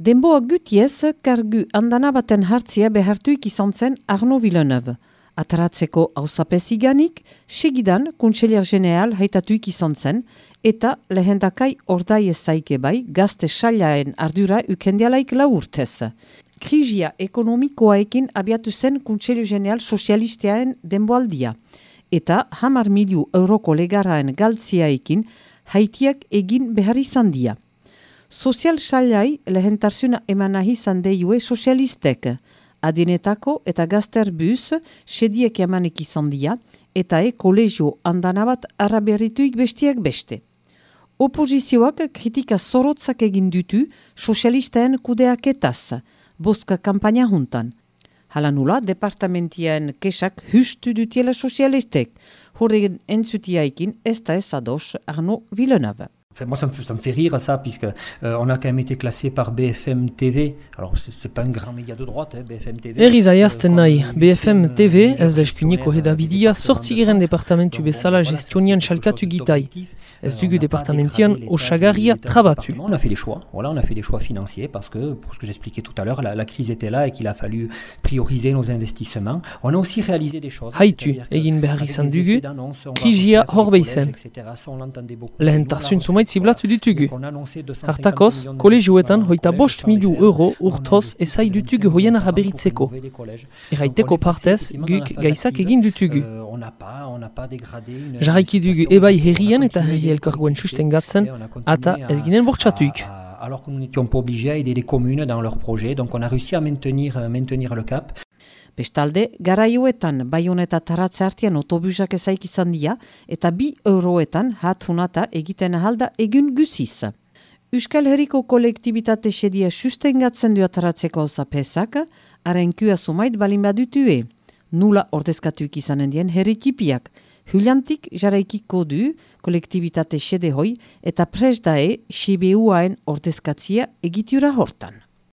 Denboa gutiez, kargu andana baten hartzia behartuik izan zen Arno Villeneuve. Ataratzeko hausapeziganik, segidan Kontselier General haitatuik izan zen, eta lehendakai ordai ezaike bai gazte sailaen ardura ukendialaik laurtez. Krizia ekonomikoaekin abiatu zen Kontselier General Sozialisteaen denboaldia, eta hamar miliu euroko legaraen galtziaekin haitiak egin behar izan dia. Sozial sailai lehentarzuna eman nahi zandeiue sozialistek, adinetako eta gazter bus sediek emanek izan dia, eta e kolegio andanabat araberrituik bestiak beste. Opozizioak kritika zorotzak egin dutu sozialistaen kudeaketaz, boska kampaina juntan. Hala nula, departamentien kesak hustu dutiela sozialistek, horregen entzutiaikin ez da ez ados Arno Villeneuve. Enfin, moi, ça me, ça me fait rire ça, puisque euh, on a quand même été classé par BFM TV. Alors, c'est pas un grand média de droite, hein, BFM TV. Erriz aiazten nahi, BFM TV, ez da eskuineko hedabidia, sortzi giren departamentu bezala gestionian xalkatu gitai. Ez dugu departamentian osagarria trabatu. On a fait des choix, voilà, on a fait des choix financiers parce que, pour ce que j'expliquais tout à l'heure, la, la crise était là et qu'il a fallu prioriser nos investissements. On a aussi réalisé des choses. Haitu, egin behar izan dugu, krisia horbeizen. Lehen tarzun zumait ziblatu ditugu. Hartakoz, kolegioetan hoita bost miliu euro urtoz ezai dutugu hoien araberitzeko. Erraiteko partez, guk gaizak egin dutugu. Jarraiki dugu ebai herrien eta herri elkargoen susten gatzen, ata ez ginen bortxatuik. Alors que nous n'étions pas obligés à aider les communes dans leurs projets, donc on a réussi à maintenir, maintenir le cap. Bestalde, garaioetan baion eta taratze hartian otobusak ezaik izan dia, eta bi euroetan hatunata egiten ahalda egun guziz. Euskal Herriko kolektibitate sedia sustengatzen du ataratzeko zapesak, haren kua sumait balin badutue. Nula ordezkatuik izanen dien herritipiak. Juliantik jaraikiko du kolektibitate sede hoi eta presdae CBU-aen ordezkatzia egitura hortan.